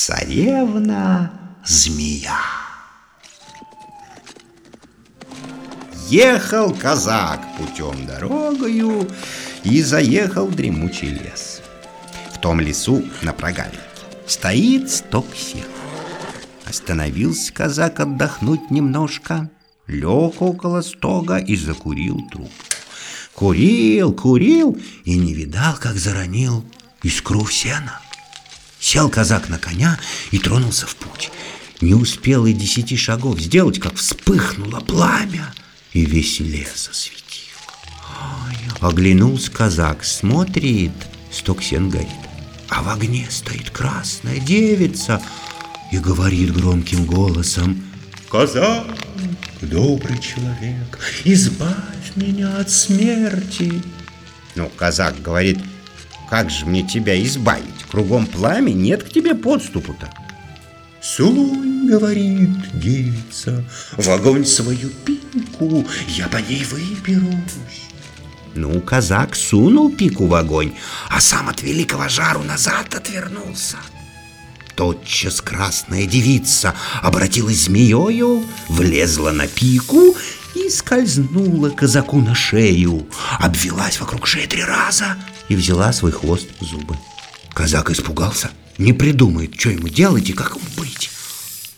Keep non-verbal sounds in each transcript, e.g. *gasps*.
царевна-змея. Ехал казак путем дорогою и заехал в дремучий лес. В том лесу на прогале стоит сток сена. Остановился казак отдохнуть немножко, лег около стога и закурил трубку. Курил, курил и не видал, как заронил искру в сено. Сел казак на коня и тронулся в путь. Не успел и десяти шагов сделать, как вспыхнуло пламя, и весь лес осветил. Ой, оглянулся казак, смотрит, сток сен горит, а в огне стоит красная девица и говорит громким голосом «Казак, добрый человек, избавь меня от смерти!» Ну, казак говорит «Как же мне тебя избавить? Кругом пламя, нет к тебе подступу-то!» Сунь, говорит девица, в огонь свою пику, я по ней выберусь. Ну, казак сунул пику в огонь, а сам от великого жару назад отвернулся. Тотчас красная девица обратилась змеёю, влезла на пику и скользнула казаку на шею, обвелась вокруг шеи три раза и взяла свой хвост в зубы. Казак испугался, не придумает, что ему делать и как ему быть.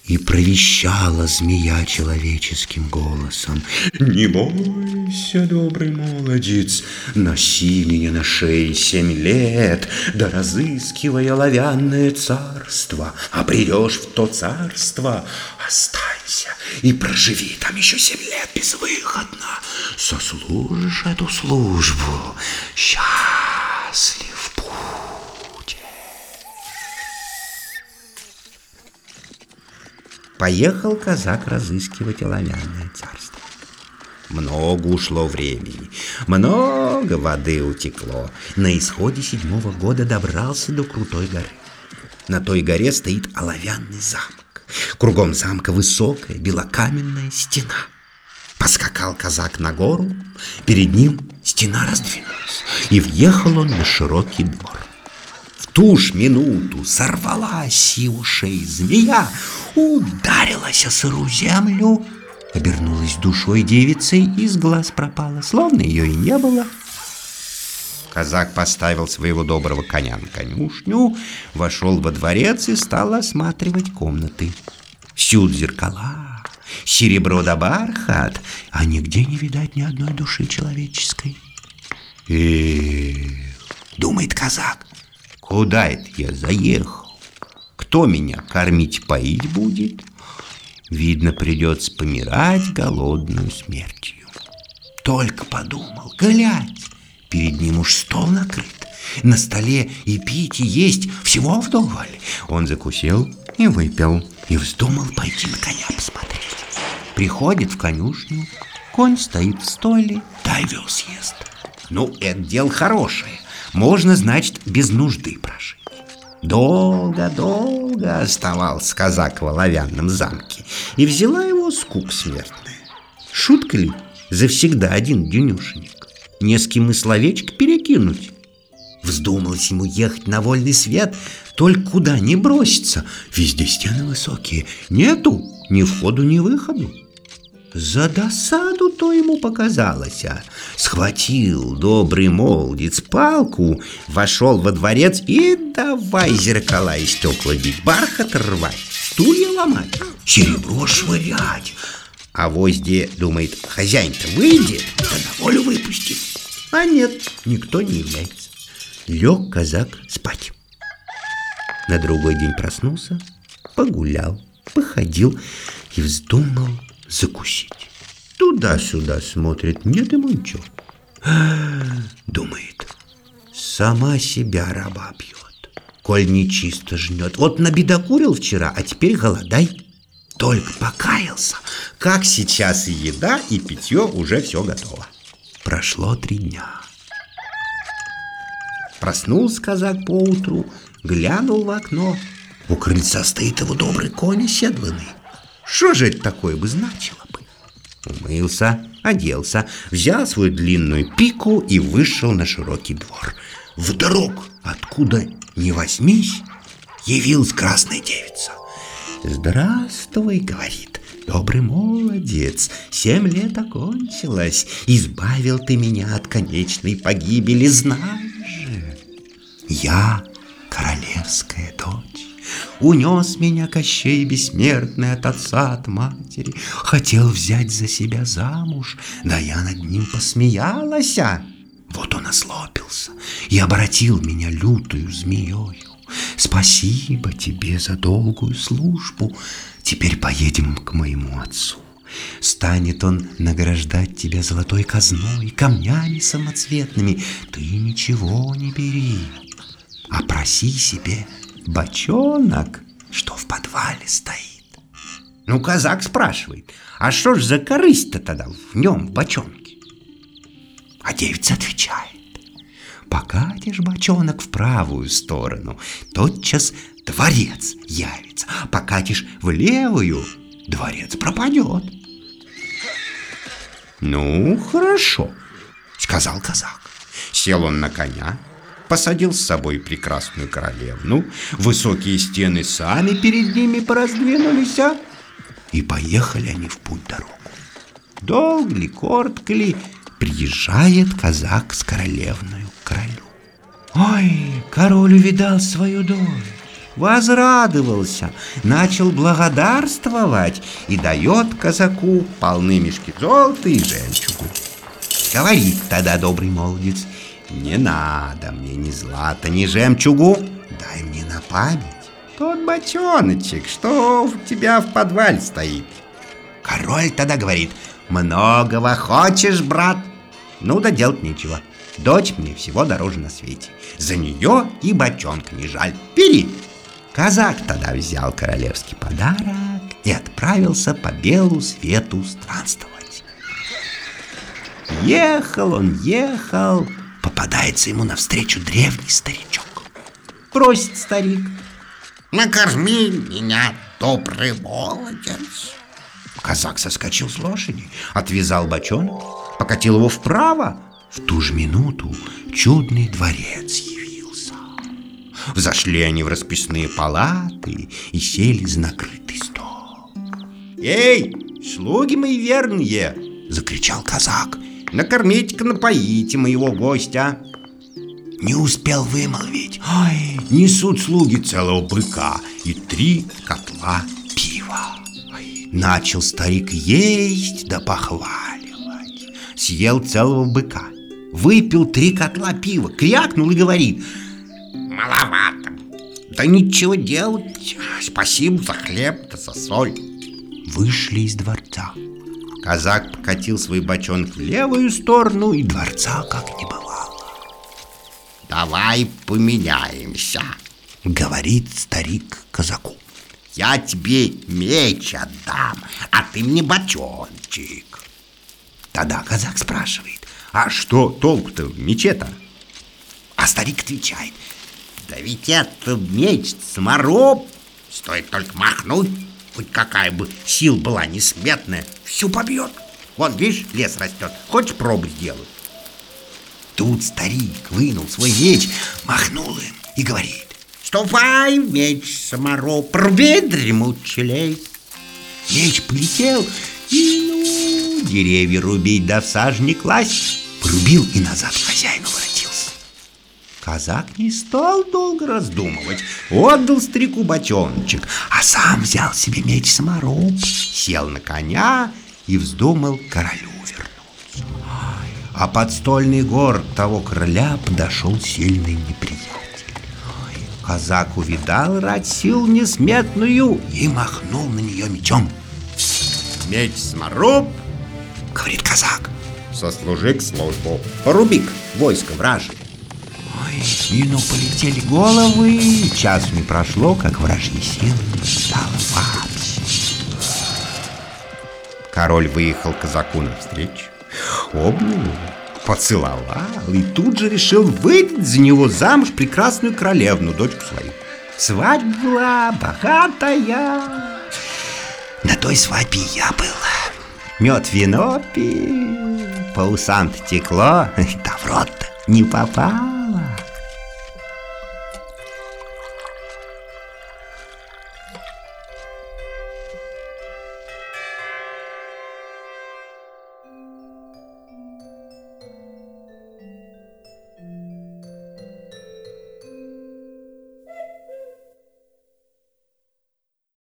И провещала змея человеческим голосом «Не бойся, добрый молодец, носи меня на шее семь лет, да разыскивая оловянное царство, а придешь в то царство, останься и проживи там еще семь лет безвыходно, сослужишь эту службу, счастлив Поехал казак разыскивать оловянное царство. Много ушло времени, много воды утекло. На исходе седьмого года добрался до крутой горы. На той горе стоит оловянный замок. Кругом замка высокая белокаменная стена. Поскакал казак на гору, перед ним стена раздвинулась, и въехал он на широкий двор. В ту ж минуту сорвалась и ушей змея, ударилась о сырую землю, обернулась душой девицей и с глаз пропала, словно ее и не было. Казак поставил своего доброго коня на конюшню, вошел во дворец и стал осматривать комнаты. Всюду зеркала, серебро да бархат, а нигде не видать ни одной души человеческой. Эх, думает казак, куда это я заехал? Кто меня кормить, поить будет? Видно, придется помирать голодную смертью. Только подумал, глянь, перед ним уж стол накрыт. На столе и пить, и есть, всего вдоволь. Он закусил и выпил, и вздумал пойти на коня посмотреть. Приходит в конюшню, конь стоит в столе, да овес ест. Ну, это дело хорошее. Можно, значит, без нужды прожить. Долго-долго оставался казак в оловянном замке, и взяла его скук смертная. Шутка ли? Завсегда один дюнюшенек. Не с кем и словечко перекинуть. Вздумалось ему ехать на вольный свет, только куда не броситься. Везде стены высокие, нету ни входу, ни выходу. За досаду то ему показалось, а схватил добрый молодец палку, вошел во дворец и давай зеркала и стекла бить, бархат рвать, стулья ломать, серебро швырять. А возде думает, хозяин-то выйдет, да на волю выпустит. А нет, никто не является. Лег казак спать. На другой день проснулся, погулял, походил и вздумал закусить. Туда-сюда смотрит, нет ему ничего. *gasps* Думает, сама себя раба пьет. Коль нечисто жнет. Вот набедокурил вчера, а теперь голодай. Только покаялся, как сейчас и еда, и питье уже все готово. Прошло три дня. Проснулся казак поутру, глянул в окно. У крыльца стоит его добрый конь оседланный. Что же это такое бы значило бы? Умылся, оделся, взял свою длинную пику и вышел на широкий двор. Вдруг, откуда не возьмись, явилась красная девица. «Здравствуй», — говорит, — «добрый молодец, семь лет окончилось, избавил ты меня от конечной погибели, же, я королевская дочь». Унес меня Кощей бессмертный от отца, от матери. Хотел взять за себя замуж, да я над ним посмеялась. Вот он ослопился и обратил меня лютую змеёю. Спасибо тебе за долгую службу. Теперь поедем к моему отцу. Станет он награждать тебя золотой казной, камнями самоцветными. Ты ничего не бери, проси себе бочонок, что в подвале стоит. Ну, казак спрашивает, а что ж за корысть-то тогда в нем, бочонке? А девица отвечает, покатишь бочонок в правую сторону, тотчас дворец явится, покатишь в левую, дворец пропадет. Ну, хорошо, сказал казак. Сел он на коня, посадил с собой прекрасную королевну, высокие стены сами перед ними пораздвинулись, а? И поехали они в путь дорогу. Долго ли, коротко ли, приезжает казак с королевную королю. Ой, король увидал свою дочь, возрадовался, начал благодарствовать и дает казаку полны мешки золота и жемчугу. Говорит тогда добрый молодец, не надо мне ни злата, ни жемчугу, дай мне на память тот бочоночек, что у тебя в подвале стоит. Король тогда говорит, многого хочешь, брат? Ну да делать нечего. Дочь мне всего дороже на свете. За нее и бочонка не жаль. Бери. Казак тогда взял королевский подарок и отправился по белу свету странствовать. Ехал он, ехал, попадается ему навстречу древний старичок. Просит старик. Накорми меня, добрый молодец. Казак соскочил с лошади, отвязал бочонок, покатил его вправо. В ту же минуту чудный дворец явился. Взошли они в расписные палаты и сели за накрытый стол. «Эй, слуги мои верные!» — закричал казак. Накормите-ка, напоите моего гостя. Не успел вымолвить. Ай, несут слуги целого быка и три котла пива. Ай, начал старик есть да похваливать. Съел целого быка, выпил три котла пива, крякнул и говорит. Маловато. Да ничего делать. Спасибо за хлеб да за соль. Вышли из дворца. Казак покатил свой бочонок в левую сторону, и дворца как не бывало. «Давай поменяемся», — говорит старик казаку. «Я тебе меч отдам, а ты мне бочончик». Тогда казак спрашивает, «А что толку-то в мече-то?» А старик отвечает, «Да ведь это меч самороб, стоит только махнуть, хоть какая бы сила была несметная, всю побьет. Вон, видишь, лес растет, хочешь пробу сделать? Тут старик вынул свой меч, махнул им и говорит. Ступай, меч самороб, први дремучий. Меч полетел, и ну, деревья рубить да в саж не класть. Порубил и назад хозяину. Казак не стал долго раздумывать, отдал старику бочоночек, а сам взял себе меч саморуб, сел на коня и вздумал королю вернуться. А подстольный город того короля подошел сильный неприятель. Казак увидал рать сил несметную и махнул на нее мечом. «Меч сморуб!» — говорит казак. «Сослужи к службу, порубик войско вражье!» Ой, и ну полетели головы, часу не прошло, как вражьи силы стало вообще. Король выехал казаку навстречу, обнял его, поцеловал и тут же решил выдать за него замуж прекрасную королевну, дочку свою. Свадьба была богатая. На той свадьбе я был. Мед вино пил, по усам текло, *laughs* да в рот не попало.